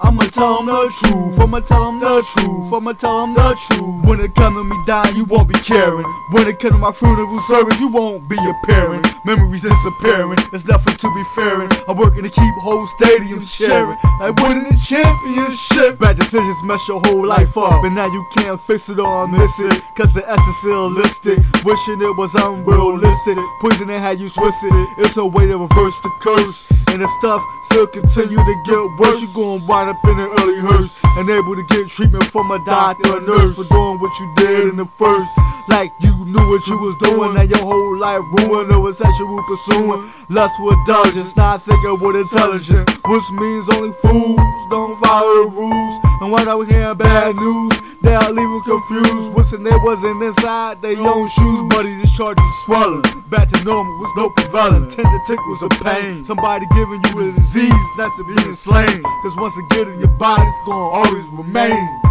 I'ma tell them the truth, I'ma tell them the truth, I'ma tell them the truth. When it comes to me dying, you won't be caring. When it comes to my funeral service, you won't be appearing. Memories disappearing, there's nothing to be fearing. I'm working to keep whole stadiums sharing. Like winning the championship. Bad decisions mess your whole life up. And now you can't fix it or miss it. Cause the essence is illicit. Wishing it was unrealistic. Poisoning how you twist it. It's a way to reverse the curse. And if stuff still continue to get worse, you gon' wind up in an early hearse. Unable to get treatment from a doctor or nurse for doing what you did in the first. Like you knew what you was doing, and your whole life ruined over sexual pursuing. Lust with indulgence, not thinking with intelligence. Which means only fools don't follow the rules. And when I was hearing bad news, they'll leaving them confused. Wishing they wasn't inside their own shoes, but just charges swelling. Back to normal was no prevailing. Tender tickles of pain. Somebody giving you a disease, that's to be slain. Cause once it get in your body, it's gonna always remain.